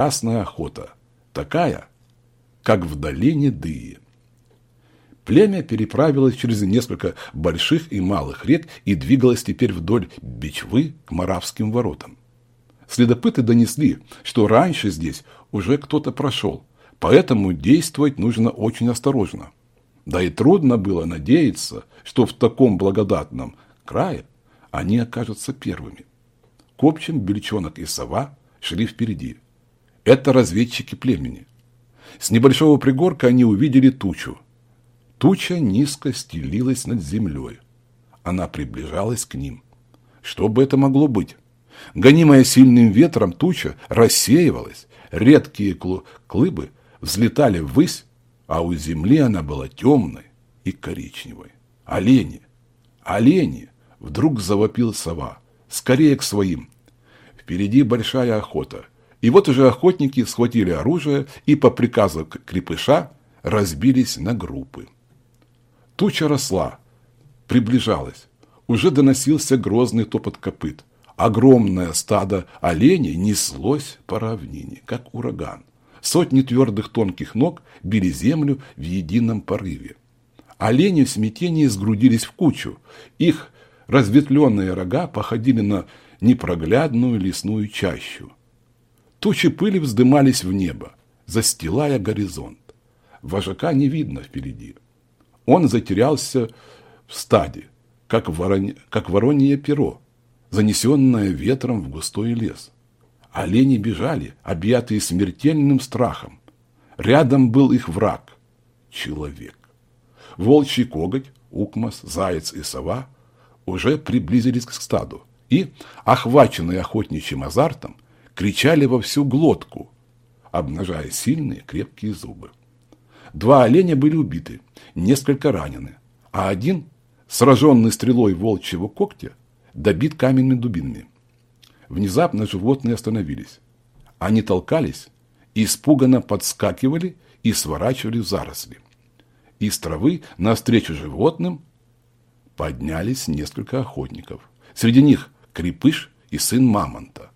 Красная охота, такая, как в долине Дыи. Племя переправилось через несколько больших и малых рек и двигалось теперь вдоль Бичвы к Моравским воротам. Следопыты донесли, что раньше здесь уже кто-то прошел, поэтому действовать нужно очень осторожно. Да и трудно было надеяться, что в таком благодатном крае они окажутся первыми. Копчим, Бельчонок и Сова шли впереди. Это разведчики племени. С небольшого пригорка они увидели тучу. Туча низко стелилась над землей. Она приближалась к ним. Что бы это могло быть? Гонимая сильным ветром, туча рассеивалась. Редкие клыбы взлетали ввысь, а у земли она была темной и коричневой. Олени! Олени! Вдруг завопил сова. Скорее к своим. Впереди большая охота. И вот уже охотники схватили оружие и по приказу крепыша разбились на группы. Туча росла, приближалась. Уже доносился грозный топот копыт. Огромное стадо оленей неслось по равнине, как ураган. Сотни твердых тонких ног били землю в едином порыве. Олени в смятении сгрудились в кучу. Их разветвленные рога походили на непроглядную лесную чащу. Тучи пыли вздымались в небо, застилая горизонт. Вожака не видно впереди. Он затерялся в стаде, как, ворон... как воронье перо, занесенное ветром в густой лес. Олени бежали, объятые смертельным страхом. Рядом был их враг – человек. Волчий коготь, укмас, заяц и сова уже приблизились к стаду и, охваченные охотничьим азартом, кричали во всю глотку, обнажая сильные крепкие зубы. Два оленя были убиты, несколько ранены, а один, сраженный стрелой волчьего когтя, добит каменными дубинами. Внезапно животные остановились. Они толкались, испуганно подскакивали и сворачивали в заросли. Из травы навстречу животным поднялись несколько охотников. Среди них крепыш и сын мамонта.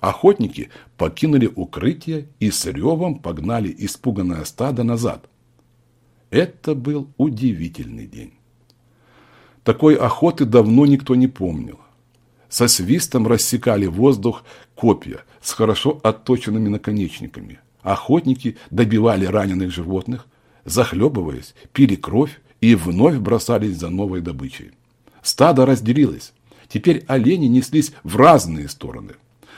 Охотники покинули укрытие и с ревом погнали испуганное стадо назад. Это был удивительный день. Такой охоты давно никто не помнил. Со свистом рассекали воздух копья с хорошо отточенными наконечниками. Охотники добивали раненых животных, захлебываясь, пили кровь и вновь бросались за новой добычей. Стадо разделилось. Теперь олени неслись в разные стороны.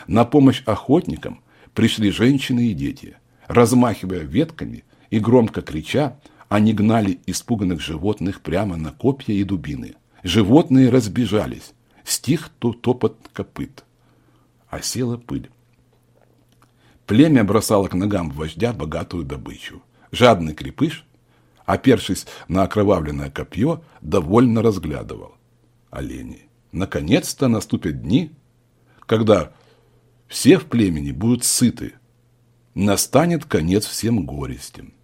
На помощь охотникам пришли женщины и дети. Размахивая ветками и громко крича, они гнали испуганных животных прямо на копья и дубины. Животные разбежались. Стих то топот копыт. Осела пыль. Племя бросало к ногам вождя богатую добычу. Жадный крепыш, опершись на окровавленное копье, довольно разглядывал оленей. Наконец-то наступят дни, когда все в племени будут сыты. Настанет конец всем горестям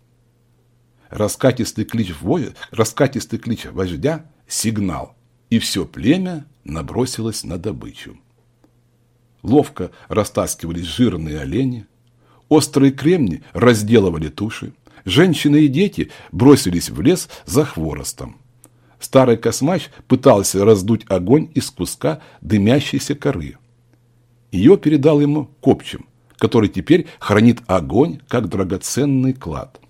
раскатистый клич, воя, раскатистый клич вождя – сигнал, и все племя набросилось на добычу. Ловко растаскивались жирные олени, острые кремни разделывали туши, женщины и дети бросились в лес за хворостом. Старый космач пытался раздуть огонь из куска дымящейся коры. Ее передал ему копчим, который теперь хранит огонь как драгоценный клад.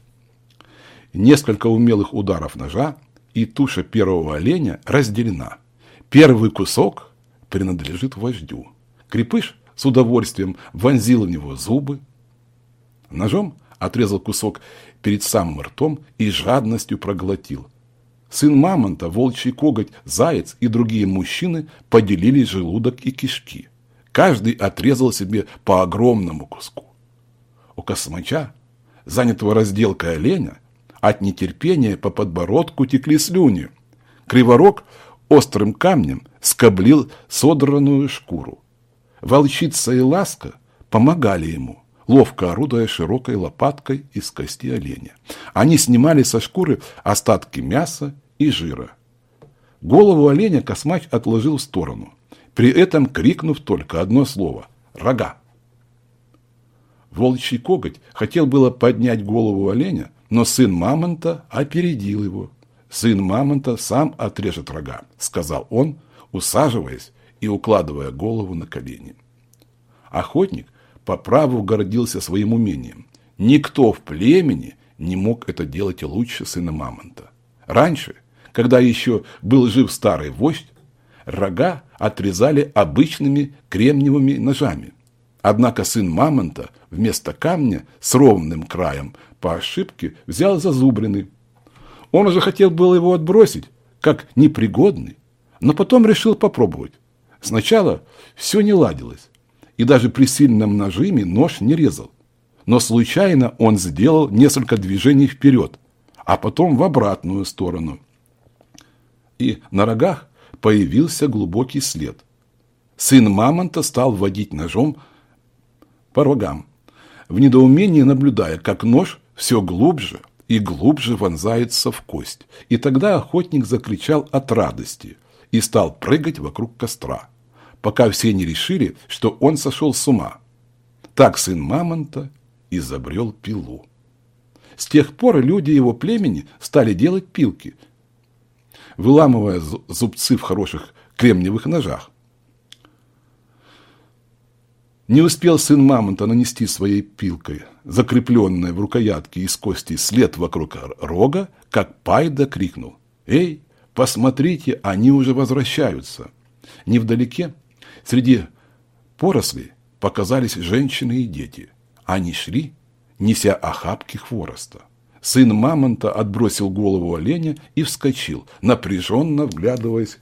Несколько умелых ударов ножа, и туша первого оленя разделена. Первый кусок принадлежит вождю. Крепыш с удовольствием вонзил в него зубы. Ножом отрезал кусок перед самым ртом и жадностью проглотил. Сын мамонта, волчий коготь, заяц и другие мужчины поделили желудок и кишки. Каждый отрезал себе по огромному куску. У космача, занятого разделкой оленя, от нетерпения по подбородку текли слюни. Криворог острым камнем скоблил содранную шкуру. Волчица и ласка помогали ему, ловко орудуя широкой лопаткой из кости оленя. Они снимали со шкуры остатки мяса и жира. Голову оленя космач отложил в сторону, при этом крикнув только одно слово – «Рога!». Волчий коготь хотел было поднять голову оленя, но сын мамонта опередил его. «Сын мамонта сам отрежет рога», – сказал он, усаживаясь и укладывая голову на колени. Охотник по праву гордился своим умением. Никто в племени не мог это делать лучше сына мамонта. Раньше, когда еще был жив старый вождь, рога отрезали обычными кремниевыми ножами. Однако сын мамонта вместо камня с ровным краем по ошибке взял зазубренный. Он уже хотел было его отбросить, как непригодный, но потом решил попробовать. Сначала все не ладилось, и даже при сильном нажиме нож не резал. Но случайно он сделал несколько движений вперед, а потом в обратную сторону. И на рогах появился глубокий след. Сын мамонта стал водить ножом по рогам, в недоумении наблюдая, как нож все глубже и глубже вонзается в кость. И тогда охотник закричал от радости и стал прыгать вокруг костра, пока все не решили, что он сошел с ума. Так сын мамонта изобрел пилу. С тех пор люди его племени стали делать пилки, выламывая зубцы в хороших кремниевых ножах. Не успел сын мамонта нанести своей пилкой, закрепленной в рукоятке из кости, след вокруг рога, как Пайда крикнул. «Эй, посмотрите, они уже возвращаются!» Невдалеке, среди порослей, показались женщины и дети. Они шли, неся охапки хвороста. Сын мамонта отбросил голову оленя и вскочил, напряженно вглядываясь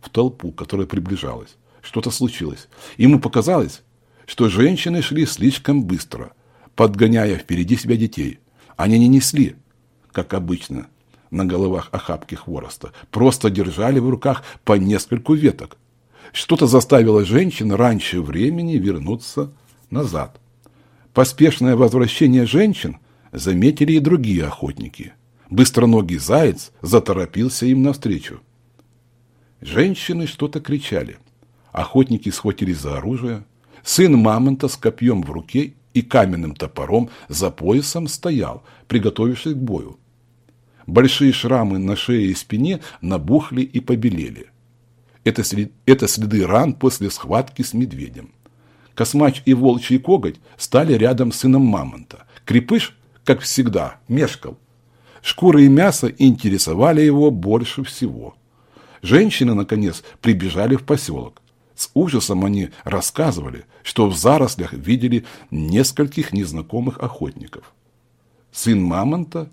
в толпу, которая приближалась. Что-то случилось. Ему показалось, что женщины шли слишком быстро, подгоняя впереди себя детей. Они не несли, как обычно, на головах охапки хвороста, просто держали в руках по нескольку веток. Что-то заставило женщин раньше времени вернуться назад. Поспешное возвращение женщин заметили и другие охотники. Быстроногий заяц заторопился им навстречу. Женщины что-то кричали. Охотники схватились за оружие, Сын мамонта с копьем в руке и каменным топором за поясом стоял, приготовившись к бою. Большие шрамы на шее и спине набухли и побелели. Это, след, это следы ран после схватки с медведем. Космач и волчий коготь стали рядом с сыном мамонта. Крепыш, как всегда, мешкал. Шкуры и мясо интересовали его больше всего. Женщины, наконец, прибежали в поселок. С ужасом они рассказывали, что в зарослях видели нескольких незнакомых охотников. Сын мамонта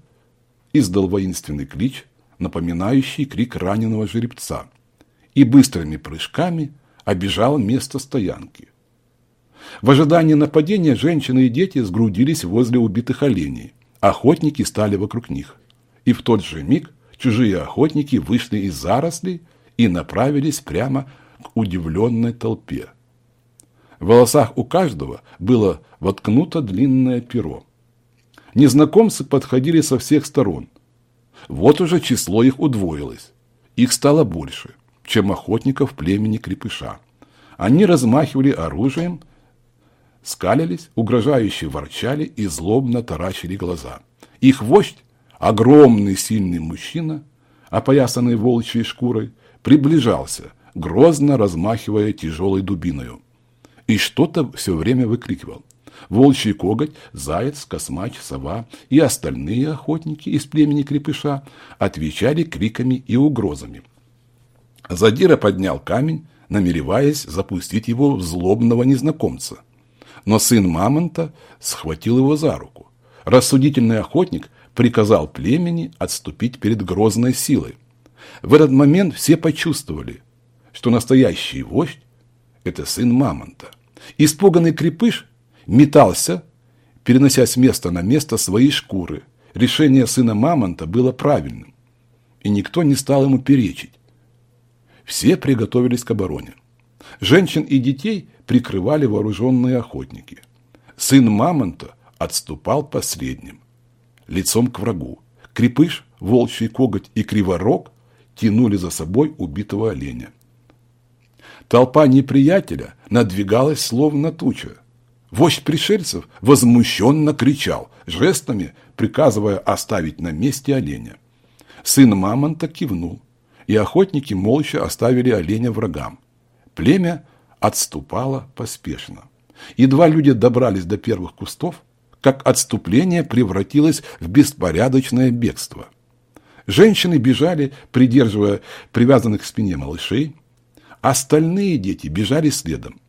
издал воинственный клич, напоминающий крик раненого жеребца, и быстрыми прыжками обежал место стоянки. В ожидании нападения женщины и дети сгрудились возле убитых оленей. Охотники стали вокруг них. И в тот же миг чужие охотники вышли из зарослей и направились прямо к удивленной толпе. В волосах у каждого было воткнуто длинное перо. Незнакомцы подходили со всех сторон. Вот уже число их удвоилось. Их стало больше, чем охотников племени крепыша. Они размахивали оружием, скалились, угрожающе ворчали и злобно таращили глаза. Их вождь, огромный сильный мужчина, опоясанный волчьей шкурой, приближался, грозно размахивая тяжелой дубиною. И что-то все время выкрикивал. Волчий коготь, заяц, космач, сова и остальные охотники из племени крепыша отвечали криками и угрозами. Задира поднял камень, намереваясь запустить его в злобного незнакомца. Но сын Мамонта схватил его за руку. Рассудительный охотник приказал племени отступить перед грозной силой. В этот момент все почувствовали, что настоящий вождь – это сын Мамонта. Испуганный крепыш метался, перенося с места на место свои шкуры. Решение сына Мамонта было правильным, и никто не стал ему перечить. Все приготовились к обороне. Женщин и детей прикрывали вооруженные охотники. Сын Мамонта отступал последним, лицом к врагу. Крепыш, волчий коготь и криворог тянули за собой убитого оленя. Толпа неприятеля надвигалась словно туча. Вождь пришельцев возмущенно кричал, жестами приказывая оставить на месте оленя. Сын мамонта кивнул, и охотники молча оставили оленя врагам. Племя отступало поспешно. Едва люди добрались до первых кустов, как отступление превратилось в беспорядочное бегство. Женщины бежали, придерживая привязанных к спине малышей, остальные дети бежали следом.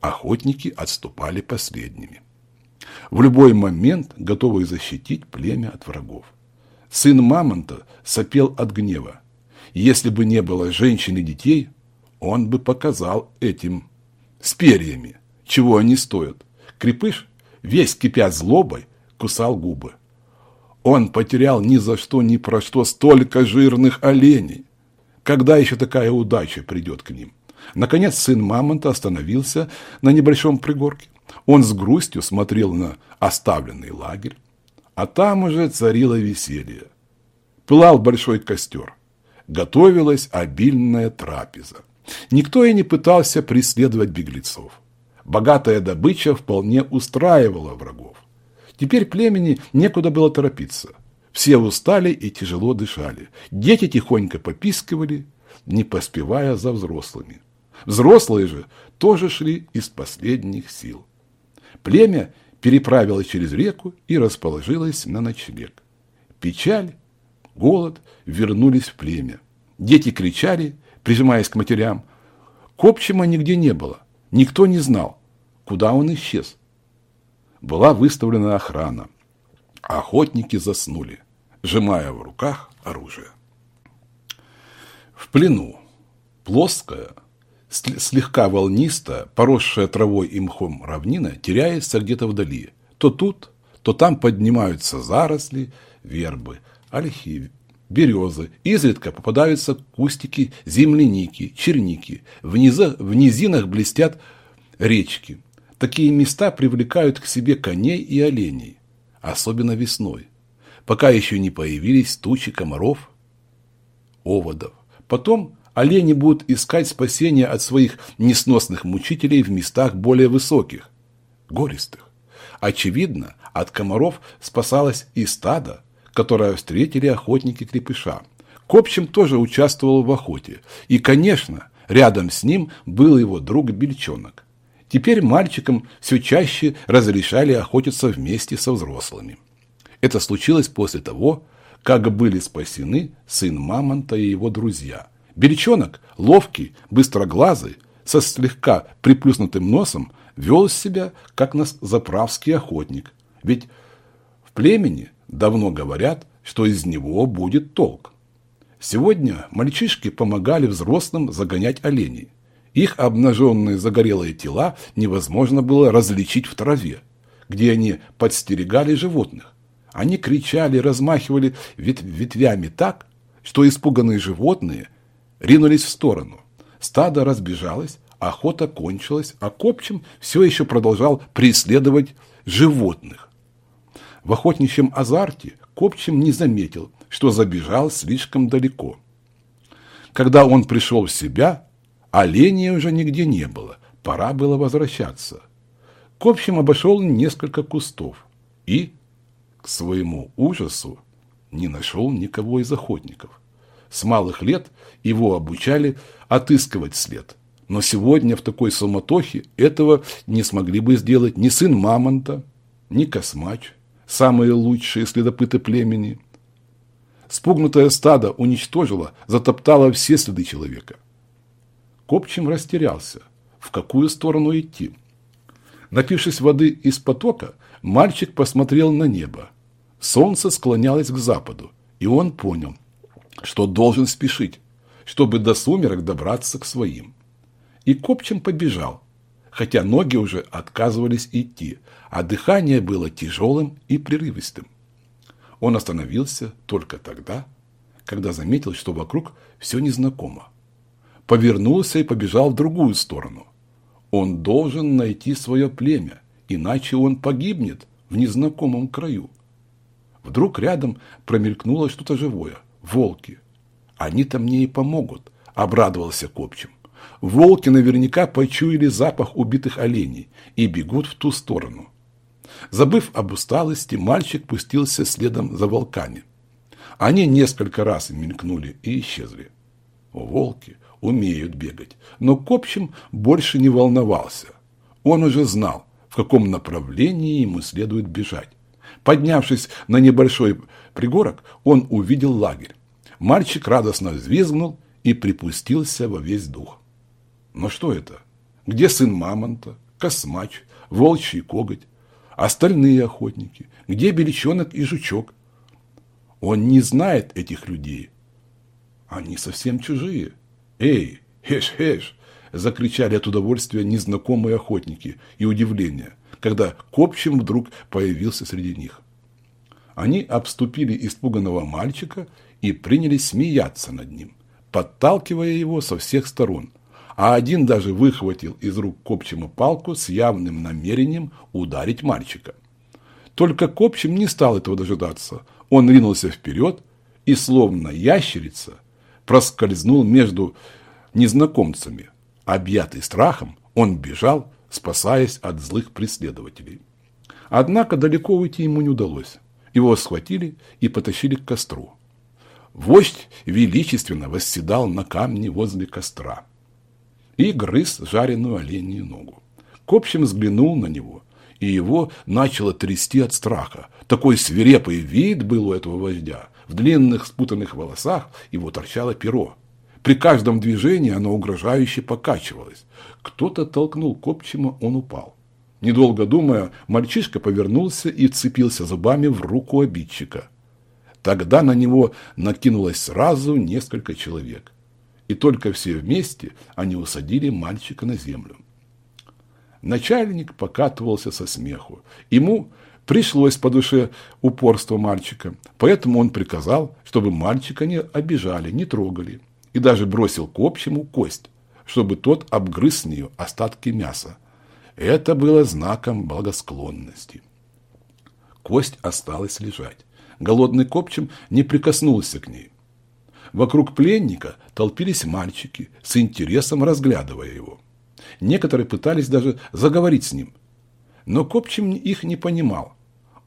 Охотники отступали последними. В любой момент готовые защитить племя от врагов. Сын Мамонта сопел от гнева. Если бы не было женщин и детей, он бы показал этим с перьями, чего они стоят. Крепыш, весь кипя злобой, кусал губы. Он потерял ни за что, ни про что столько жирных оленей. Когда еще такая удача придет к ним? Наконец сын Мамонта остановился на небольшом пригорке. Он с грустью смотрел на оставленный лагерь, а там уже царило веселье. Пылал большой костер. Готовилась обильная трапеза. Никто и не пытался преследовать беглецов. Богатая добыча вполне устраивала врагов. Теперь племени некуда было торопиться. Все устали и тяжело дышали. Дети тихонько попискивали, не поспевая за взрослыми. Взрослые же тоже шли из последних сил. Племя переправилось через реку и расположилось на ночлег. Печаль, голод вернулись в племя. Дети кричали, прижимаясь к матерям. Копчима нигде не было. Никто не знал, куда он исчез. Была выставлена охрана. Охотники заснули, сжимая в руках оружие. В плену плоская, слегка волнистая, поросшая травой и мхом равнина теряется где-то вдали. То тут, то там поднимаются заросли, вербы, ольхи, березы. Изредка попадаются кустики земляники, черники. В, низа, в низинах блестят речки. Такие места привлекают к себе коней и оленей, особенно весной, пока еще не появились тучи комаров, оводов. Потом олени будут искать спасения от своих несносных мучителей в местах более высоких, гористых. Очевидно, от комаров спасалось и стадо, которое встретили охотники крепыша. Копчим тоже участвовал в охоте. И, конечно, рядом с ним был его друг Бельчонок. Теперь мальчикам все чаще разрешали охотиться вместе со взрослыми. Это случилось после того, как были спасены сын Мамонта и его друзья – Бельчонок, ловкий, быстроглазый, со слегка приплюснутым носом, вел себя, как нас заправский охотник. Ведь в племени давно говорят, что из него будет толк. Сегодня мальчишки помогали взрослым загонять оленей. Их обнаженные загорелые тела невозможно было различить в траве, где они подстерегали животных. Они кричали, размахивали ветвями так, что испуганные животные ринулись в сторону. Стадо разбежалось, охота кончилась, а Копчим все еще продолжал преследовать животных. В охотничьем азарте Копчим не заметил, что забежал слишком далеко. Когда он пришел в себя, оленей уже нигде не было, пора было возвращаться. Копчим обошел несколько кустов и, к своему ужасу, не нашел никого из охотников. С малых лет его обучали отыскивать след. Но сегодня в такой суматохе этого не смогли бы сделать ни сын Мамонта, ни Космач, самые лучшие следопыты племени. Спугнутое стадо уничтожило, затоптало все следы человека. Копчим растерялся, в какую сторону идти. Напившись воды из потока, мальчик посмотрел на небо. Солнце склонялось к западу, и он понял, что должен спешить, чтобы до сумерок добраться к своим. И Копчим побежал, хотя ноги уже отказывались идти, а дыхание было тяжелым и прерывистым. Он остановился только тогда, когда заметил, что вокруг все незнакомо. Повернулся и побежал в другую сторону. Он должен найти свое племя, иначе он погибнет в незнакомом краю. Вдруг рядом промелькнуло что-то живое – волки. Они-то мне и помогут, обрадовался Копчим. Волки наверняка почуяли запах убитых оленей и бегут в ту сторону. Забыв об усталости, мальчик пустился следом за волками. Они несколько раз мелькнули и исчезли. Волки умеют бегать, но Копчим больше не волновался. Он уже знал, в каком направлении ему следует бежать. Поднявшись на небольшой пригорок, он увидел лагерь. Мальчик радостно взвизгнул и припустился во весь дух. Но что это? Где сын мамонта, космач, волчий коготь? Остальные охотники? Где беличонок и жучок? Он не знает этих людей. Они совсем чужие. Эй, хеш-хеш! Закричали от удовольствия незнакомые охотники и удивления, когда Копчим вдруг появился среди них. Они обступили испуганного мальчика и принялись смеяться над ним, подталкивая его со всех сторон – а один даже выхватил из рук Копчима палку с явным намерением ударить мальчика. Только Копчим не стал этого дожидаться. Он ринулся вперед и, словно ящерица, проскользнул между незнакомцами. Объятый страхом, он бежал, спасаясь от злых преследователей. Однако далеко уйти ему не удалось. Его схватили и потащили к костру. Вождь величественно восседал на камне возле костра и грыз жареную оленью ногу. Копчим взглянул на него, и его начало трясти от страха. Такой свирепый вид был у этого вождя. В длинных спутанных волосах его торчало перо. При каждом движении оно угрожающе покачивалось. Кто-то толкнул Копчима, он упал. Недолго думая, мальчишка повернулся и вцепился зубами в руку обидчика. Тогда на него накинулось сразу несколько человек и только все вместе они усадили мальчика на землю. Начальник покатывался со смеху. Ему пришлось по душе упорство мальчика, поэтому он приказал, чтобы мальчика не обижали, не трогали, и даже бросил к общему кость, чтобы тот обгрыз с нее остатки мяса. Это было знаком благосклонности. Кость осталась лежать. Голодный копчим не прикоснулся к ней. Вокруг пленника толпились мальчики, с интересом разглядывая его. Некоторые пытались даже заговорить с ним. Но Копчим их не понимал.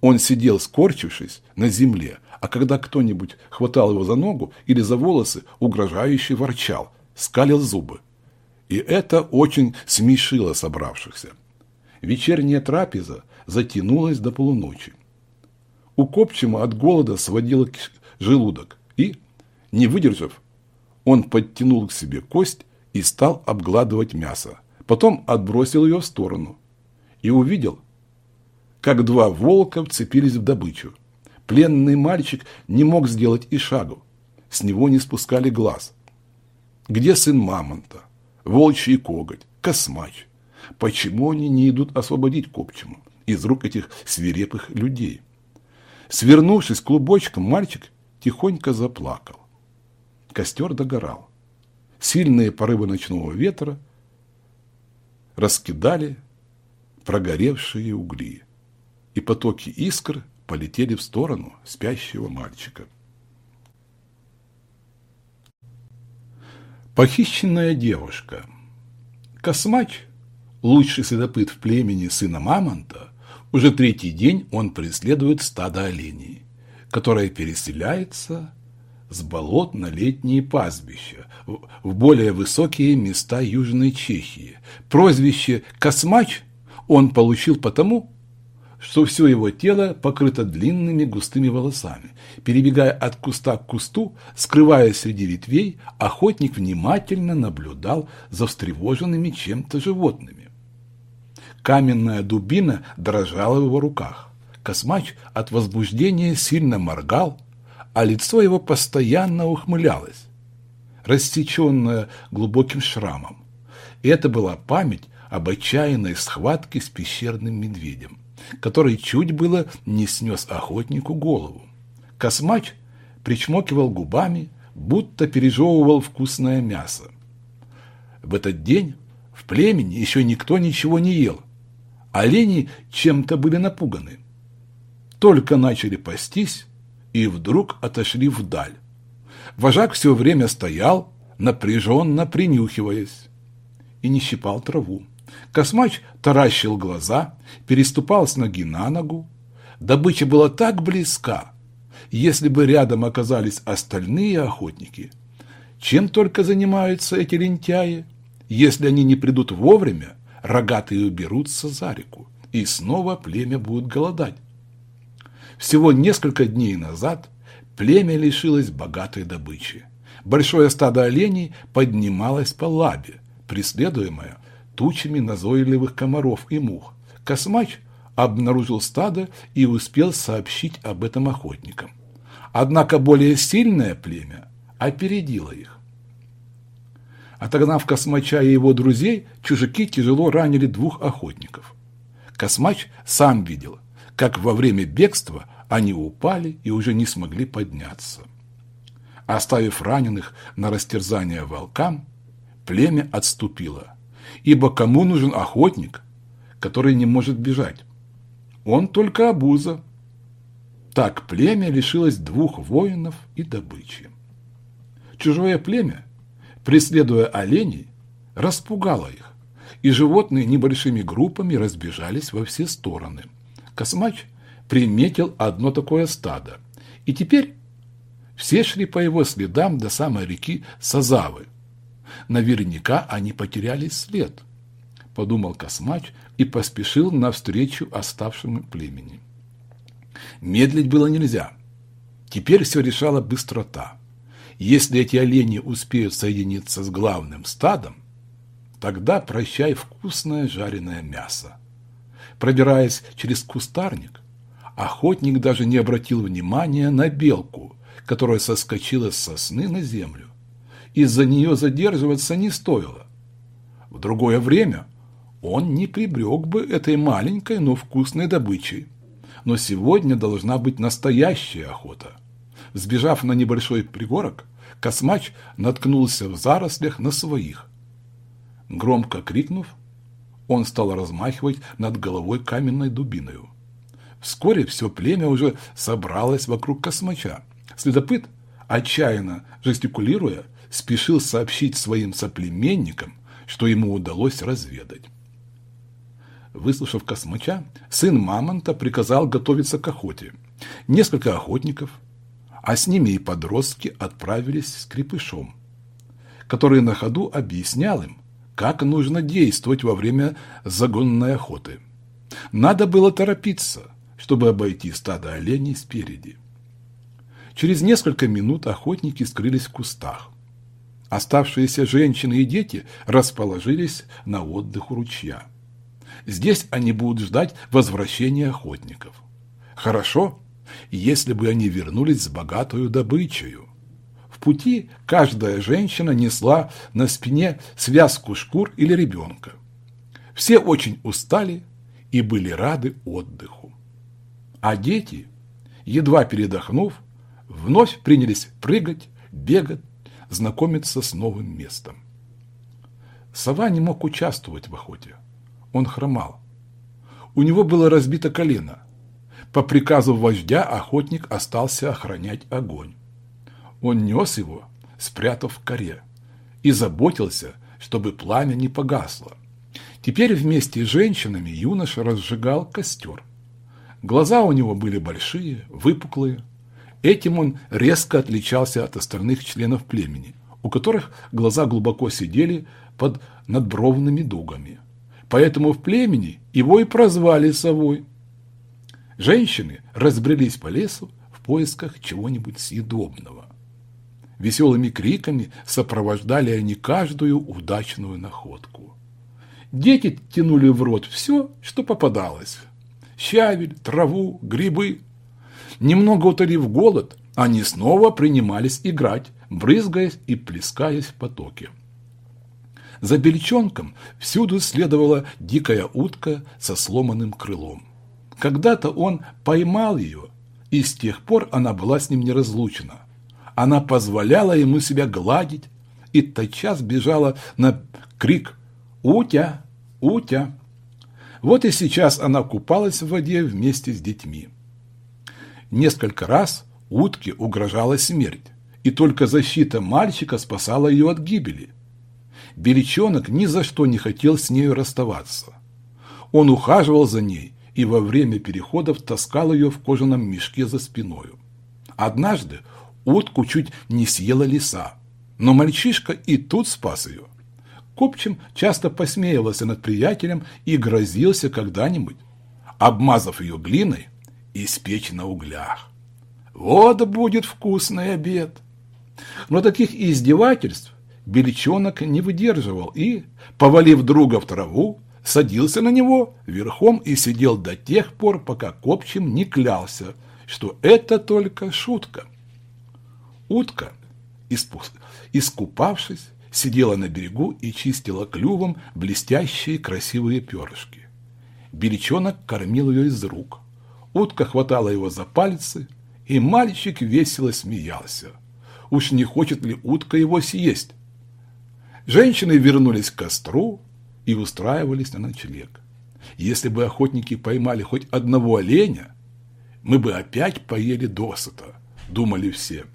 Он сидел, скорчившись, на земле, а когда кто-нибудь хватал его за ногу или за волосы, угрожающе ворчал, скалил зубы. И это очень смешило собравшихся. Вечерняя трапеза затянулась до полуночи. У Копчима от голода сводило желудок, и, не выдержав, он подтянул к себе кость и стал обгладывать мясо. Потом отбросил ее в сторону и увидел, как два волка вцепились в добычу. Пленный мальчик не мог сделать и шагу. С него не спускали глаз. Где сын мамонта? Волчий коготь? Космач? Почему они не идут освободить Копчему из рук этих свирепых людей? Свернувшись клубочком, мальчик тихонько заплакал. Костер догорал. Сильные порывы ночного ветра раскидали прогоревшие угли, и потоки искр полетели в сторону спящего мальчика. Похищенная девушка. Космач, лучший следопыт в племени сына Мамонта, уже третий день он преследует стадо оленей, которое переселяется с болот на летние пастбища, в более высокие места Южной Чехии. Прозвище «Космач» он получил потому, что все его тело покрыто длинными густыми волосами. Перебегая от куста к кусту, скрываясь среди ветвей, охотник внимательно наблюдал за встревоженными чем-то животными. Каменная дубина дрожала в его руках. Космач от возбуждения сильно моргал, а лицо его постоянно ухмылялось, рассеченное глубоким шрамом. И это была память об отчаянной схватке с пещерным медведем, который чуть было не снес охотнику голову. Космач причмокивал губами, будто пережевывал вкусное мясо. В этот день в племени еще никто ничего не ел. Олени чем-то были напуганы. Только начали пастись, и вдруг отошли вдаль. Вожак все время стоял, напряженно принюхиваясь. и не щипал траву. Космач таращил глаза, переступал с ноги на ногу. Добыча была так близка. Если бы рядом оказались остальные охотники, чем только занимаются эти лентяи, если они не придут вовремя, рогатые уберутся за реку, и снова племя будет голодать. Всего несколько дней назад племя лишилось богатой добычи. Большое стадо оленей поднималось по лабе, преследуемое тучами назойливых комаров и мух. Космач обнаружил стадо и успел сообщить об этом охотникам. Однако более сильное племя опередило их. Отогнав Космача и его друзей, чужаки тяжело ранили двух охотников. Космач сам видел, как во время бегства они упали и уже не смогли подняться. Оставив раненых на растерзание волкам, племя отступило, ибо кому нужен охотник, который не может бежать? Он только обуза. Так племя лишилось двух воинов и добычи. Чужое племя, преследуя оленей, распугало их, и животные небольшими группами разбежались во все стороны. Космач приметил одно такое стадо, и теперь все шли по его следам до самой реки Сазавы. Наверняка они потеряли след, подумал Космач и поспешил навстречу оставшему племени. Медлить было нельзя. Теперь все решала быстрота. Если эти олени успеют соединиться с главным стадом, тогда прощай вкусное жареное мясо. Пробираясь через кустарник, охотник даже не обратил внимания на белку, которая соскочила с сосны на землю. Из-за нее задерживаться не стоило. В другое время он не прибрег бы этой маленькой, но вкусной добычей. Но сегодня должна быть настоящая охота. Сбежав на небольшой пригорок, Космач наткнулся в зарослях на своих. Громко крикнув, он стал размахивать над головой каменной дубиною. Вскоре все племя уже собралось вокруг Космача. Следопыт, отчаянно жестикулируя, спешил сообщить своим соплеменникам, что ему удалось разведать. Выслушав космача, сын Мамонта приказал готовиться к охоте. Несколько охотников, а с ними и подростки отправились с крепышом, который на ходу объяснял им, как нужно действовать во время загонной охоты. Надо было торопиться, чтобы обойти стадо оленей спереди. Через несколько минут охотники скрылись в кустах. Оставшиеся женщины и дети расположились на отдых у ручья. Здесь они будут ждать возвращения охотников. Хорошо, если бы они вернулись с богатую добычей. В пути каждая женщина несла на спине связку шкур или ребенка. Все очень устали и были рады отдыху. А дети, едва передохнув, вновь принялись прыгать, бегать, знакомиться с новым местом. Сова не мог участвовать в охоте. Он хромал. У него было разбито колено. По приказу вождя охотник остался охранять огонь. Он нес его, спрятав в коре, и заботился, чтобы пламя не погасло. Теперь вместе с женщинами юноша разжигал костер. Глаза у него были большие, выпуклые, Этим он резко отличался от остальных членов племени, у которых глаза глубоко сидели под надбровными дугами. Поэтому в племени его и прозвали совой. Женщины разбрелись по лесу в поисках чего-нибудь съедобного. Веселыми криками сопровождали они каждую удачную находку. Дети тянули в рот все, что попадалось. Щавель, траву, грибы, Немного утолив голод, они снова принимались играть, брызгаясь и плескаясь в потоке. За бельчонком всюду следовала дикая утка со сломанным крылом. Когда-то он поймал ее, и с тех пор она была с ним неразлучна. Она позволяла ему себя гладить, и тотчас бежала на крик «Утя! Утя!». Вот и сейчас она купалась в воде вместе с детьми. Несколько раз утке угрожала смерть, и только защита мальчика спасала ее от гибели. Беличонок ни за что не хотел с нею расставаться. Он ухаживал за ней и во время переходов таскал ее в кожаном мешке за спиною. Однажды утку чуть не съела лиса, но мальчишка и тут спас ее. Копчим часто посмеивался над приятелем и грозился когда-нибудь, обмазав ее глиной, испечь на углях. Вот будет вкусный обед. Но таких издевательств Бельчонок не выдерживал и, повалив друга в траву, садился на него верхом и сидел до тех пор, пока Копчим не клялся, что это только шутка. Утка, искупавшись, сидела на берегу и чистила клювом блестящие красивые перышки. Беличонок кормил ее из рук. Утка хватала его за пальцы, и мальчик весело смеялся. Уж не хочет ли утка его съесть? Женщины вернулись к костру и устраивались на ночлег. Если бы охотники поймали хоть одного оленя, мы бы опять поели досыта, думали все.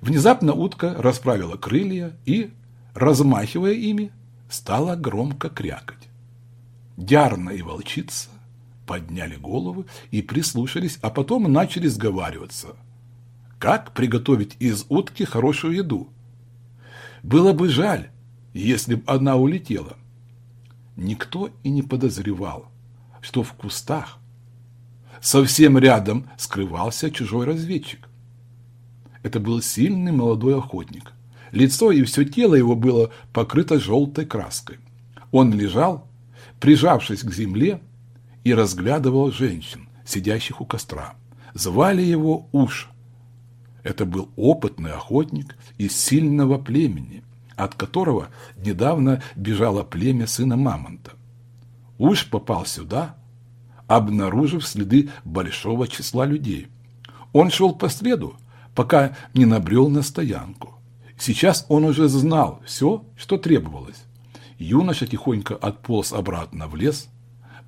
Внезапно утка расправила крылья и, размахивая ими, стала громко крякать. Дярна и волчица подняли головы и прислушались, а потом начали сговариваться. Как приготовить из утки хорошую еду? Было бы жаль, если бы она улетела. Никто и не подозревал, что в кустах совсем рядом скрывался чужой разведчик. Это был сильный молодой охотник. Лицо и все тело его было покрыто желтой краской. Он лежал, прижавшись к земле, и разглядывал женщин, сидящих у костра. Звали его Уж. Это был опытный охотник из сильного племени, от которого недавно бежало племя сына Мамонта. Уж попал сюда, обнаружив следы большого числа людей. Он шел по следу, пока не набрел на стоянку. Сейчас он уже знал все, что требовалось. Юноша тихонько отполз обратно в лес,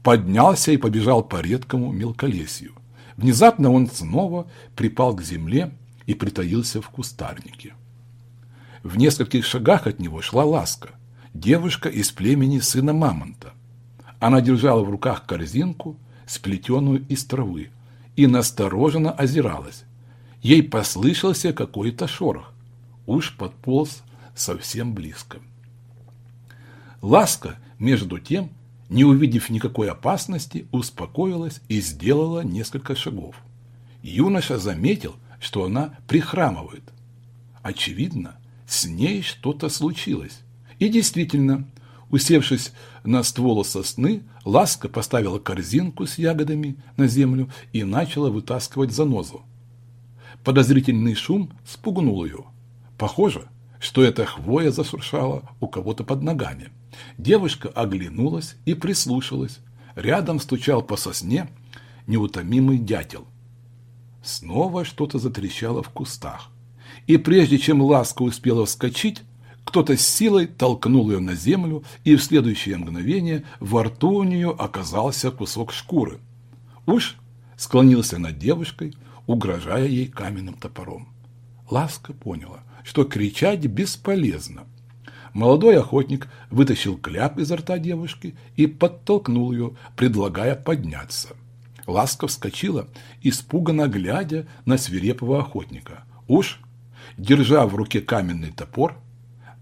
поднялся и побежал по редкому мелколесью. Внезапно он снова припал к земле и притаился в кустарнике. В нескольких шагах от него шла Ласка, девушка из племени сына Мамонта. Она держала в руках корзинку, сплетенную из травы, и настороженно озиралась. Ей послышался какой-то шорох. Уж подполз совсем близко. Ласка, между тем, не увидев никакой опасности, успокоилась и сделала несколько шагов. Юноша заметил, что она прихрамывает. Очевидно, с ней что-то случилось. И действительно, усевшись на ствол сосны, Ласка поставила корзинку с ягодами на землю и начала вытаскивать занозу. Подозрительный шум спугнул ее. Похоже, что эта хвоя зашуршала у кого-то под ногами. Девушка оглянулась и прислушалась. Рядом стучал по сосне неутомимый дятел. Снова что-то затрещало в кустах и прежде чем Ласка успела вскочить, кто-то с силой толкнул ее на землю, и в следующее мгновение во рту у нее оказался кусок шкуры. Уж склонился над девушкой, угрожая ей каменным топором. Ласка поняла, что кричать бесполезно. Молодой охотник вытащил кляп изо рта девушки и подтолкнул ее, предлагая подняться. Ласка вскочила, испуганно глядя на свирепого охотника. Уж держа в руке каменный топор,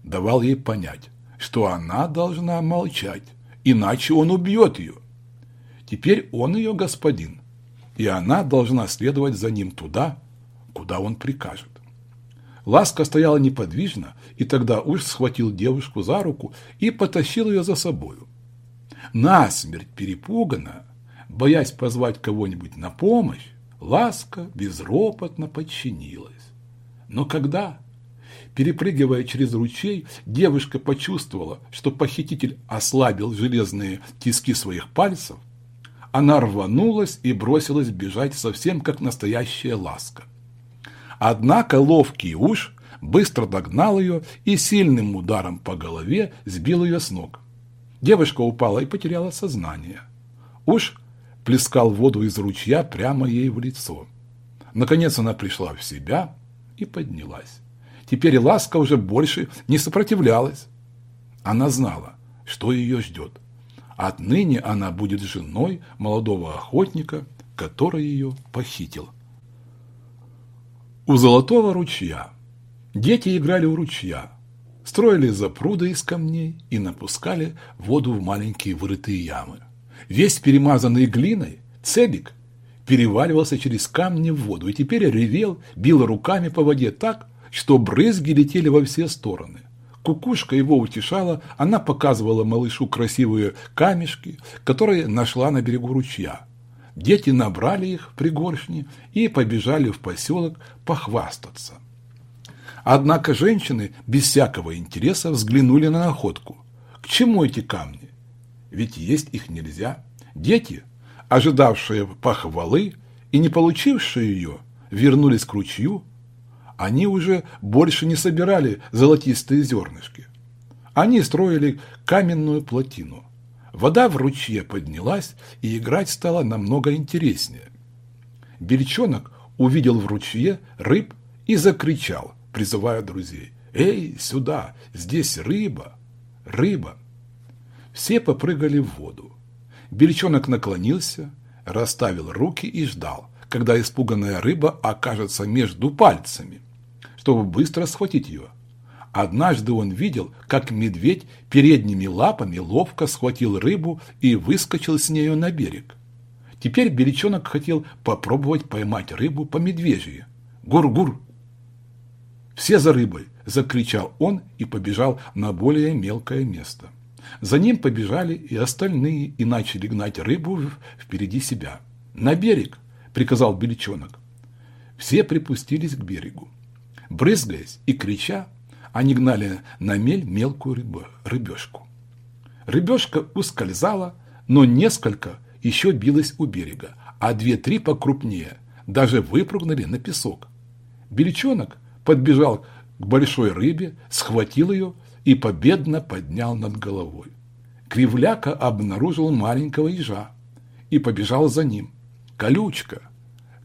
давал ей понять, что она должна молчать, иначе он убьет ее. Теперь он ее господин, и она должна следовать за ним туда, куда он прикажет. Ласка стояла неподвижно, и тогда уж схватил девушку за руку и потащил ее за собою. Насмерть перепуганная, боясь позвать кого-нибудь на помощь, Ласка безропотно подчинилась. Но когда, перепрыгивая через ручей, девушка почувствовала, что похититель ослабил железные тиски своих пальцев, она рванулась и бросилась бежать совсем как настоящая ласка. Однако ловкий уж быстро догнал ее и сильным ударом по голове сбил ее с ног. Девушка упала и потеряла сознание. Уж плескал воду из ручья прямо ей в лицо. Наконец она пришла в себя и поднялась. Теперь Ласка уже больше не сопротивлялась. Она знала, что ее ждет. Отныне она будет женой молодого охотника, который ее похитил. У золотого ручья дети играли у ручья, строили запруды из камней и напускали воду в маленькие вырытые ямы. Весь перемазанный глиной, цебик переваливался через камни в воду и теперь ревел, бил руками по воде так, что брызги летели во все стороны. Кукушка его утешала, она показывала малышу красивые камешки, которые нашла на берегу ручья. Дети набрали их в пригоршни и побежали в поселок похвастаться. Однако женщины без всякого интереса взглянули на находку. К чему эти камни? Ведь есть их нельзя. Дети, ожидавшие похвалы и не получившие ее, вернулись к ручью. Они уже больше не собирали золотистые зернышки. Они строили каменную плотину. Вода в ручье поднялась, и играть стало намного интереснее. Бельчонок увидел в ручье рыб и закричал, призывая друзей. «Эй, сюда! Здесь рыба! Рыба!» Все попрыгали в воду. Бельчонок наклонился, расставил руки и ждал, когда испуганная рыба окажется между пальцами, чтобы быстро схватить ее. Однажды он видел, как медведь передними лапами ловко схватил рыбу и выскочил с нею на берег. Теперь Беличонок хотел попробовать поймать рыбу по медвежьи. «Гур-гур!» «Все за рыбой!» – закричал он и побежал на более мелкое место. За ним побежали и остальные и начали гнать рыбу впереди себя. «На берег!» – приказал Беличонок. Все припустились к берегу. Брызгаясь и крича, они гнали на мель мелкую рыбу, рыбешку. Рыбешка ускользала, но несколько еще билось у берега, а две-три покрупнее даже выпрыгнули на песок. Бельчонок подбежал к большой рыбе, схватил ее и победно поднял над головой. Кривляка обнаружил маленького ежа и побежал за ним. «Колючка!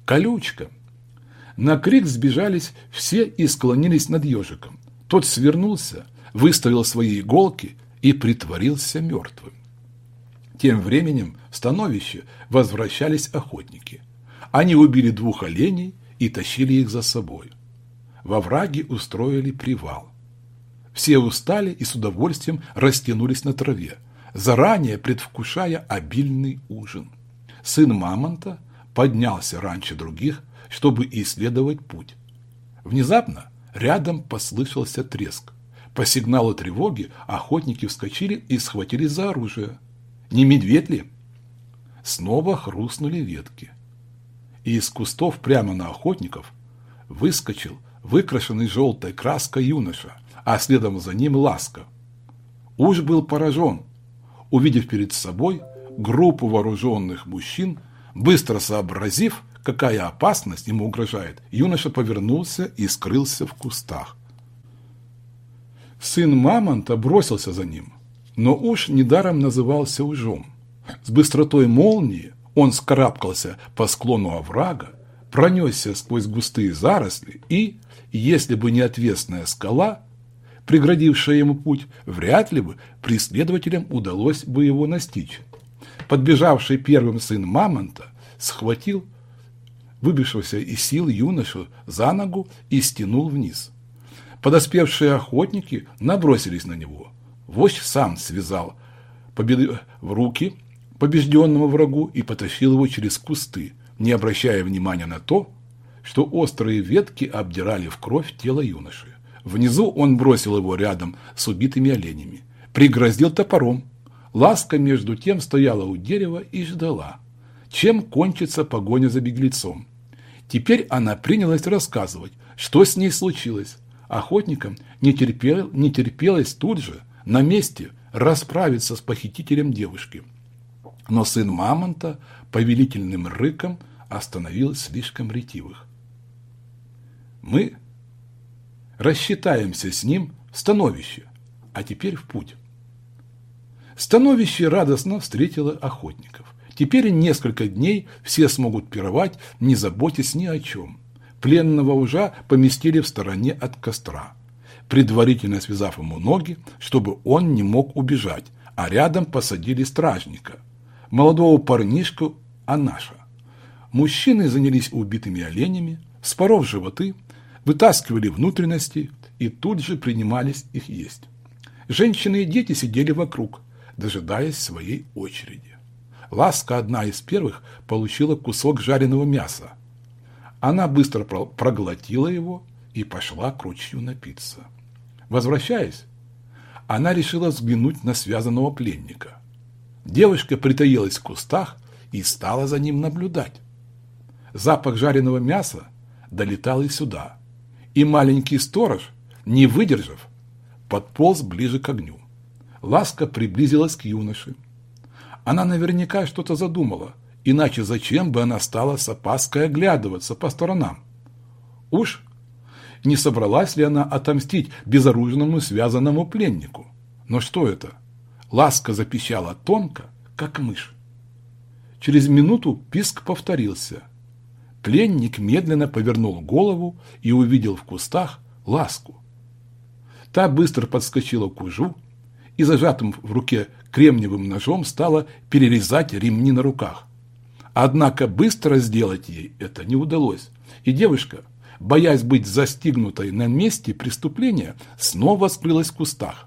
Колючка!» На крик сбежались все и склонились над ежиком. Тот свернулся, выставил свои иголки и притворился мертвым. Тем временем в становище возвращались охотники. Они убили двух оленей и тащили их за собой. Во враге устроили привал. Все устали и с удовольствием растянулись на траве, заранее предвкушая обильный ужин. Сын Мамонта поднялся раньше других, чтобы исследовать путь. Внезапно Рядом послышался треск. По сигналу тревоги охотники вскочили и схватились за оружие. Не медведь ли? Снова хрустнули ветки. И из кустов прямо на охотников выскочил выкрашенный желтой краской юноша, а следом за ним ласка. Уж был поражен, увидев перед собой группу вооруженных мужчин, быстро сообразив, какая опасность ему угрожает, юноша повернулся и скрылся в кустах. Сын Мамонта бросился за ним, но уж недаром назывался ужом. С быстротой молнии он скарабкался по склону оврага, пронесся сквозь густые заросли и, если бы не отвесная скала, преградившая ему путь, вряд ли бы преследователям удалось бы его настичь. Подбежавший первым сын Мамонта схватил выбившегося из сил юношу за ногу и стянул вниз. Подоспевшие охотники набросились на него. Вождь сам связал победы в руки побежденному врагу и потащил его через кусты, не обращая внимания на то, что острые ветки обдирали в кровь тело юноши. Внизу он бросил его рядом с убитыми оленями, пригрозил топором. Ласка между тем стояла у дерева и ждала, чем кончится погоня за беглецом. Теперь она принялась рассказывать, что с ней случилось. Охотникам не, терпел, не терпелось тут же, на месте, расправиться с похитителем девушки. Но сын Мамонта повелительным рыком остановил слишком ретивых. Мы рассчитаемся с ним в становище, а теперь в путь. Становище радостно встретило охотников. Теперь несколько дней все смогут пировать, не заботясь ни о чем. Пленного ужа поместили в стороне от костра. предварительно связав ему ноги, чтобы он не мог убежать, а рядом посадили стражника, молодого парнишку Анаша. Мужчины занялись убитыми оленями, споров животы, вытаскивали внутренности и тут же принимались их есть. Женщины и дети сидели вокруг, дожидаясь своей очереди. Ласка, одна из первых, получила кусок жареного мяса. Она быстро проглотила его и пошла к ручью напиться. Возвращаясь, она решила взглянуть на связанного пленника. Девушка притаилась в кустах и стала за ним наблюдать. Запах жареного мяса долетал и сюда, и маленький сторож, не выдержав, подполз ближе к огню. Ласка приблизилась к юноше. Она наверняка что-то задумала, иначе зачем бы она стала с опаской оглядываться по сторонам? Уж не собралась ли она отомстить безоружному связанному пленнику? Но что это? Ласка запищала тонко, как мышь. Через минуту писк повторился. Пленник медленно повернул голову и увидел в кустах ласку. Та быстро подскочила к ужу и зажатым в руке кремниевым ножом стала перерезать ремни на руках. Однако быстро сделать ей это не удалось, и девушка, боясь быть застигнутой на месте преступления, снова скрылась в кустах.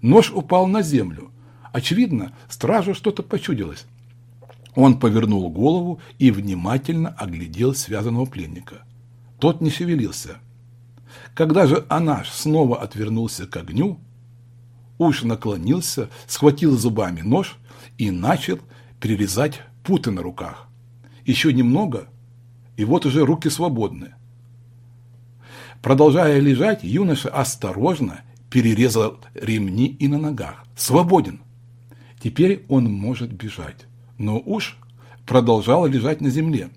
Нож упал на землю. Очевидно, стражу что-то почудилось. Он повернул голову и внимательно оглядел связанного пленника. Тот не шевелился. Когда же Анаш снова отвернулся к огню, уж наклонился, схватил зубами нож и начал перерезать путы на руках. Еще немного, и вот уже руки свободны. Продолжая лежать, юноша осторожно перерезал ремни и на ногах. Свободен. Теперь он может бежать. Но уж продолжал лежать на земле.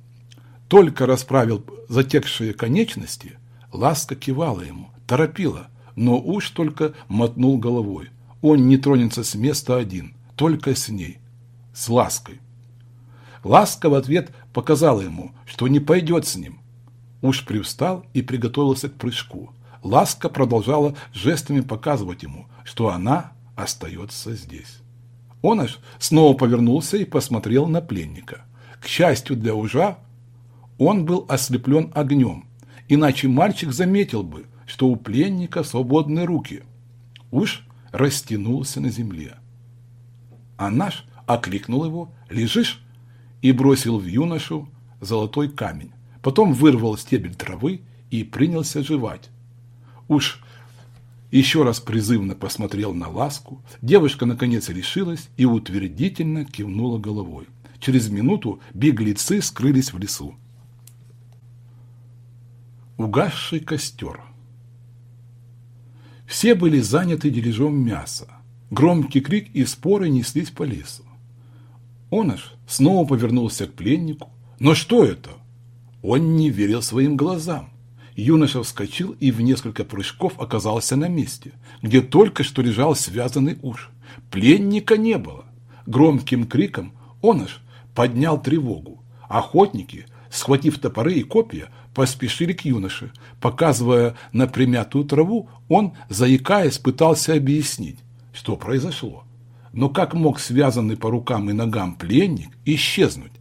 Только расправил затекшие конечности, Ласка кивала ему, торопила, но уж только мотнул головой. Он не тронется с места один, только с ней, с Лаской. Ласка в ответ показала ему, что не пойдет с ним. Уж привстал и приготовился к прыжку. Ласка продолжала жестами показывать ему, что она остается здесь. Он аж снова повернулся и посмотрел на пленника. К счастью для ужа, он был ослеплен огнем, иначе мальчик заметил бы, что у пленника свободные руки. Уж растянулся на земле. А наш окликнул его «Лежишь?» и бросил в юношу золотой камень. Потом вырвал стебель травы и принялся жевать. Уж еще раз призывно посмотрел на ласку. Девушка наконец решилась и утвердительно кивнула головой. Через минуту беглецы скрылись в лесу. Угасший костер. Все были заняты дележом мяса. Громкий крик и споры неслись по лесу. Онош снова повернулся к пленнику. Но что это? Он не верил своим глазам. Юноша вскочил и в несколько прыжков оказался на месте, где только что лежал связанный уж. Пленника не было. Громким криком Онош поднял тревогу. Охотники, схватив топоры и копья, поспешили к юноше. Показывая на примятую траву, он, заикаясь, пытался объяснить, что произошло. Но как мог связанный по рукам и ногам пленник исчезнуть?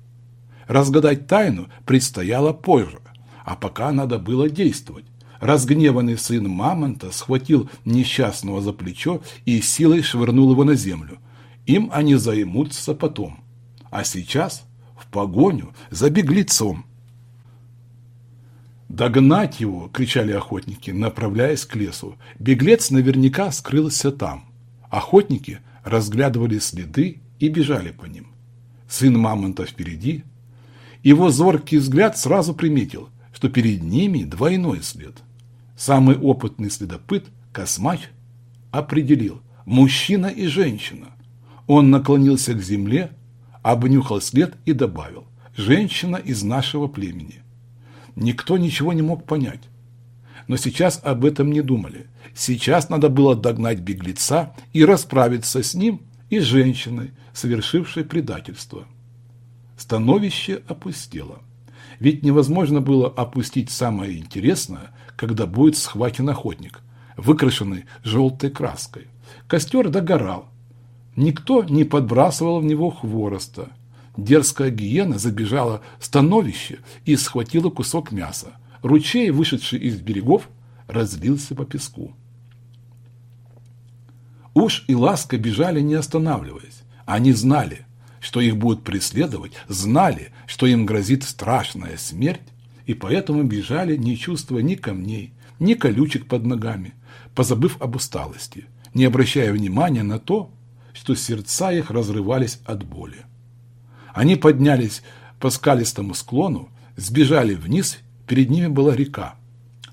Разгадать тайну предстояло позже, а пока надо было действовать. Разгневанный сын Мамонта схватил несчастного за плечо и силой швырнул его на землю. Им они займутся потом. А сейчас в погоню за беглецом. «Догнать его!» – кричали охотники, направляясь к лесу. Беглец наверняка скрылся там. Охотники разглядывали следы и бежали по ним. Сын мамонта впереди. Его зоркий взгляд сразу приметил, что перед ними двойной след. Самый опытный следопыт, Космач, определил – мужчина и женщина. Он наклонился к земле, обнюхал след и добавил – женщина из нашего племени – Никто ничего не мог понять. Но сейчас об этом не думали. Сейчас надо было догнать беглеца и расправиться с ним и с женщиной, совершившей предательство. Становище опустело. Ведь невозможно было опустить самое интересное, когда будет схвачен охотник. выкрашенный желтой краской. Костер догорал. Никто не подбрасывал в него хвороста. Дерзкая гиена забежала в становище и схватила кусок мяса. Ручей, вышедший из берегов, разлился по песку. Уж и ласка бежали, не останавливаясь. Они знали, что их будут преследовать, знали, что им грозит страшная смерть, и поэтому бежали, не чувствуя ни камней, ни колючек под ногами, позабыв об усталости, не обращая внимания на то, что сердца их разрывались от боли. Они поднялись по скалистому склону, сбежали вниз, перед ними была река.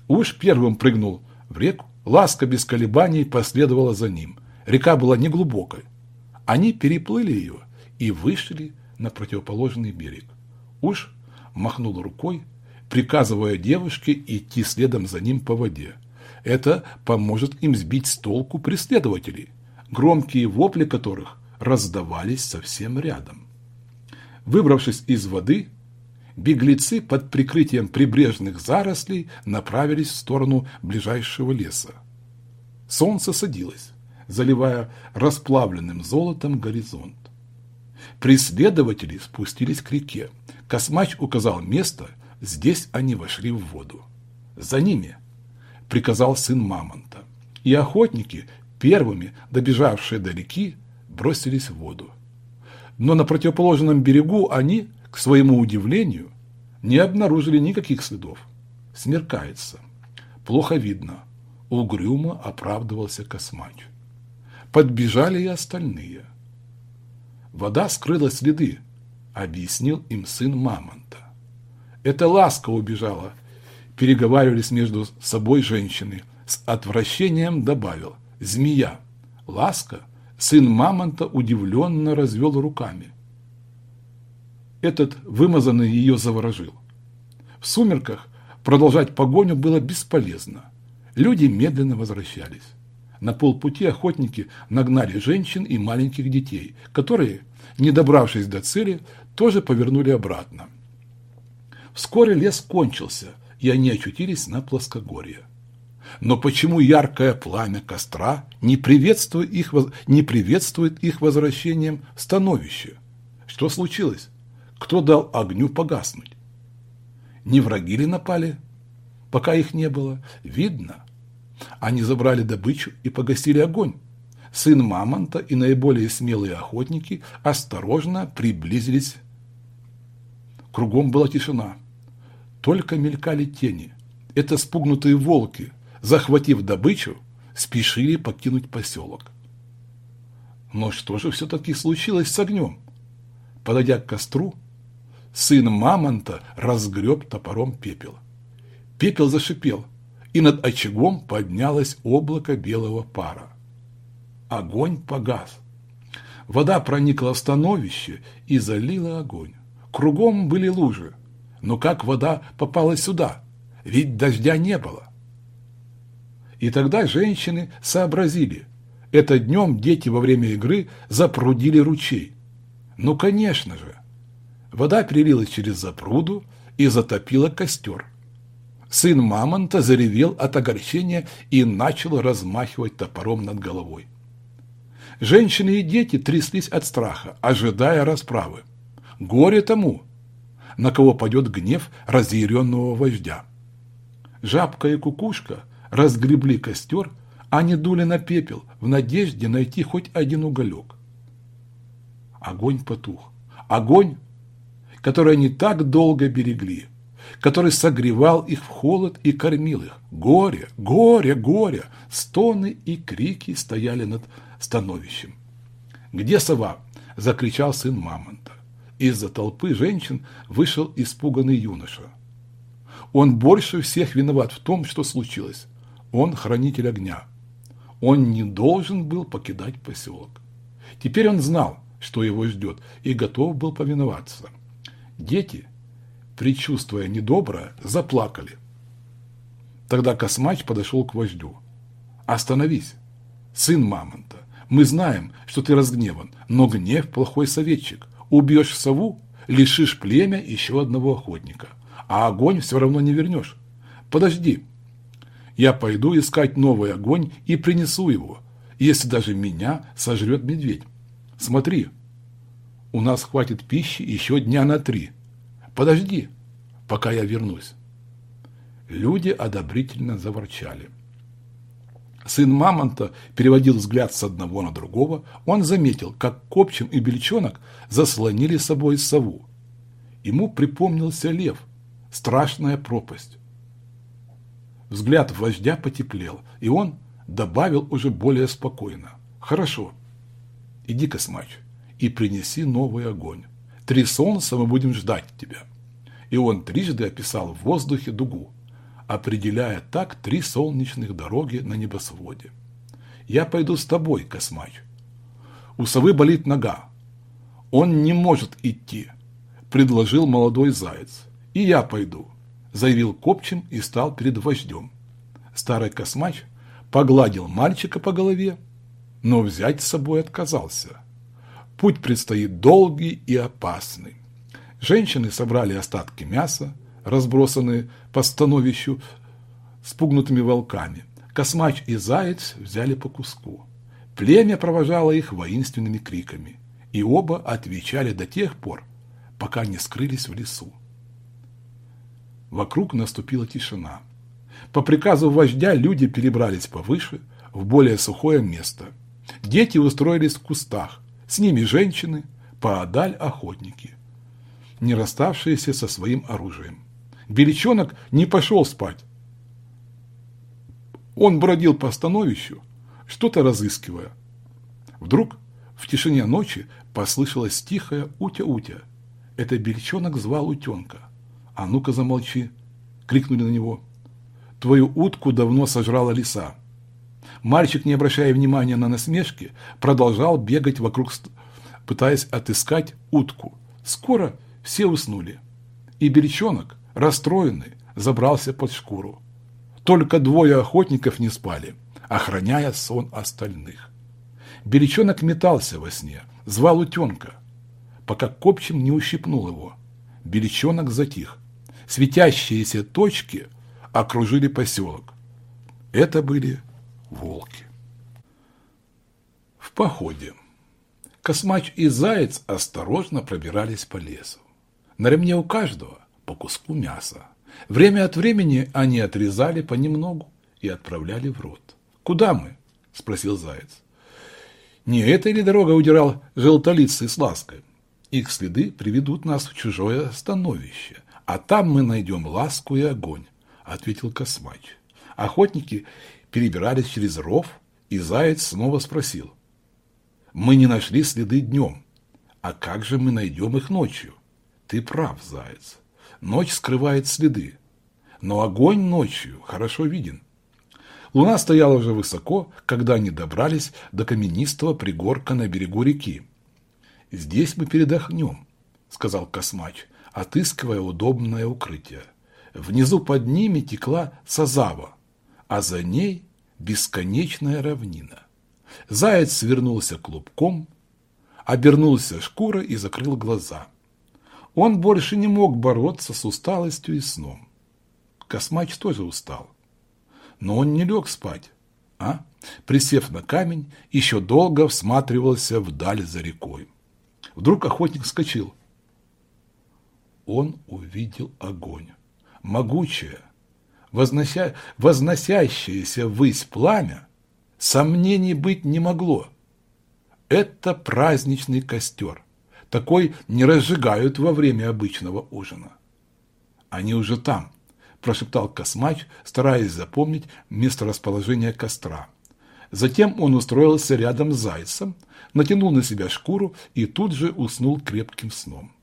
Уж первым прыгнул в реку, ласка без колебаний последовала за ним. Река была неглубокой. Они переплыли ее и вышли на противоположный берег. Уж махнул рукой, приказывая девушке идти следом за ним по воде. Это поможет им сбить с толку преследователей, громкие вопли которых раздавались совсем рядом. Выбравшись из воды, беглецы под прикрытием прибрежных зарослей направились в сторону ближайшего леса. Солнце садилось, заливая расплавленным золотом горизонт. Преследователи спустились к реке. Космач указал место, здесь они вошли в воду. За ними приказал сын Мамонта. И охотники, первыми добежавшие до реки, бросились в воду. Но на противоположном берегу они, к своему удивлению, не обнаружили никаких следов. Смеркается. Плохо видно. Угрюмо оправдывался Космач. Подбежали и остальные. Вода скрыла следы, объяснил им сын Мамонта. Это ласка убежала, переговаривались между собой женщины. С отвращением добавил «Змея». Ласка, сын Мамонта, удивленно развел руками. Этот вымазанный ее заворожил. В сумерках продолжать погоню было бесполезно. Люди медленно возвращались. На полпути охотники нагнали женщин и маленьких детей, которые, не добравшись до цели, тоже повернули обратно. Вскоре лес кончился, и они очутились на плоскогорье. Но почему яркое пламя костра не приветствует их, не приветствует их возвращением в становище? Что случилось? Кто дал огню погаснуть? Не враги ли напали? Пока их не было, видно, они забрали добычу и погасили огонь. Сын Мамонта и наиболее смелые охотники осторожно приблизились. Кругом была тишина. Только мелькали тени. Это спугнутые волки, захватив добычу, спешили покинуть поселок. Но что же все-таки случилось с огнем? Подойдя к костру, сын Мамонта разгреб топором пепел. Пепел зашипел – и над очагом поднялось облако белого пара. Огонь погас. Вода проникла в становище и залила огонь. Кругом были лужи. Но как вода попала сюда? Ведь дождя не было. И тогда женщины сообразили. Это днем дети во время игры запрудили ручей. Ну, конечно же. Вода перелилась через запруду и затопила костер. Сын мамонта заревел от огорчения и начал размахивать топором над головой. Женщины и дети тряслись от страха, ожидая расправы. Горе тому, на кого падет гнев разъяренного вождя. Жабка и кукушка разгребли костер, они дули на пепел в надежде найти хоть один уголек. Огонь потух. Огонь, который они так долго берегли – который согревал их в холод и кормил их. Горе, горе, горе! Стоны и крики стояли над становищем. «Где сова?» – закричал сын мамонта. Из-за толпы женщин вышел испуганный юноша. Он больше всех виноват в том, что случилось. Он хранитель огня. Он не должен был покидать поселок. Теперь он знал, что его ждет, и готов был повиноваться. Дети – предчувствуя недоброе, заплакали. Тогда Космач подошел к вождю. «Остановись, сын Мамонта, мы знаем, что ты разгневан, но гнев – плохой советчик. Убьешь сову – лишишь племя еще одного охотника, а огонь все равно не вернешь. Подожди, Я пойду искать новый огонь и принесу его, если даже меня сожрет медведь. Смотри, у нас хватит пищи еще дня на три. Подожди, пока я вернусь. Люди одобрительно заворчали. Сын Мамонта переводил взгляд с одного на другого. Он заметил, как Копчим и Бельчонок заслонили собой сову. Ему припомнился лев, страшная пропасть. Взгляд вождя потеплел, и он добавил уже более спокойно. «Хорошо, иди, Космач, и принеси новый огонь. Три солнца мы будем ждать тебя». И он трижды описал в воздухе дугу, определяя так три солнечных дороги на небосводе. «Я пойду с тобой, Космач. У совы болит нога. Он не может идти», – предложил молодой заяц. «И я пойду», – заявил Копчин и стал перед вождем. Старый Космач погладил мальчика по голове, но взять с собой отказался. Путь предстоит долгий и опасный. Женщины собрали остатки мяса, разбросанные по становищу спугнутыми волками. Космач и Заяц взяли по куску. Племя провожало их воинственными криками, и оба отвечали до тех пор, пока не скрылись в лесу. Вокруг наступила тишина. По приказу вождя люди перебрались повыше, в более сухое место. Дети устроились в кустах, с ними женщины, поодаль охотники, не расставшиеся со своим оружием. Беличонок не пошел спать. Он бродил по становищу, что-то разыскивая. Вдруг в тишине ночи послышалось тихое «Утя-утя». Это Бельчонок звал утенка. «А ну-ка замолчи!» – крикнули на него. «Твою утку давно сожрала лиса». Мальчик, не обращая внимания на насмешки, продолжал бегать вокруг, пытаясь отыскать утку. Скоро все уснули. И Бельчонок, расстроенный, забрался под шкуру. Только двое охотников не спали, охраняя сон остальных. Беличонок метался во сне, звал утенка, пока копчим не ущипнул его. Беличонок затих. Светящиеся точки окружили поселок. Это были волки. В походе. Космач и Заяц осторожно пробирались по лесу. На ремне у каждого по куску мяса. Время от времени они отрезали понемногу и отправляли в рот. «Куда мы?» – спросил Заяц. «Не этой ли дорога удирал желтолицый с лаской? Их следы приведут нас в чужое становище, а там мы найдем ласку и огонь», – ответил Космач. Охотники перебирались через ров, и Заяц снова спросил. «Мы не нашли следы днем. А как же мы найдем их ночью?» «Ты прав, Заяц. Ночь скрывает следы, но огонь ночью хорошо виден. Луна стояла уже высоко, когда они добрались до каменистого пригорка на берегу реки. «Здесь мы передохнем», — сказал Космач, отыскивая удобное укрытие. Внизу под ними текла Сазава, а за ней бесконечная равнина. Заяц свернулся клубком, обернулся шкурой и закрыл глаза. Он больше не мог бороться с усталостью и сном. Космач тоже устал. Но он не лег спать, а, присев на камень, еще долго всматривался вдаль за рекой. Вдруг охотник вскочил. Он увидел огонь. Могучее, вознося... возносящееся ввысь пламя, сомнений быть не могло. Это праздничный костер. Такой не разжигают во время обычного ужина. Они уже там, прошептал Космач, стараясь запомнить месторасположение костра. Затем он устроился рядом с зайцем, натянул на себя шкуру и тут же уснул крепким сном.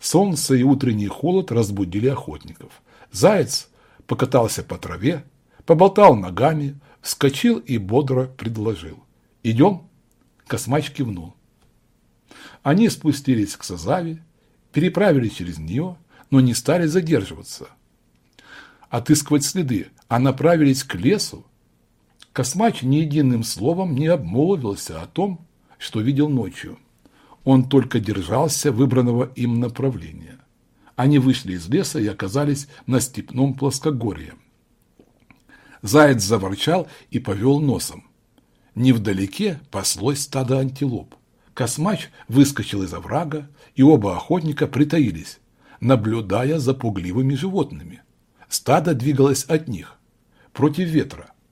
Солнце и утренний холод разбудили охотников. Заяц покатался по траве, поболтал ногами, вскочил и бодро предложил. «Идем?» Космач кивнул. Они спустились к Сазаве, переправились через нее, но не стали задерживаться. Отыскивать следы, а направились к лесу. Космач ни единым словом не обмолвился о том, что видел ночью. Он только держался выбранного им направления. Они вышли из леса и оказались на степном плоскогорье. Заяц заворчал и повел носом. Невдалеке паслось стадо антилоп. Космач выскочил из оврага, и оба охотника притаились, наблюдая за пугливыми животными. Стадо двигалось от них, против ветра.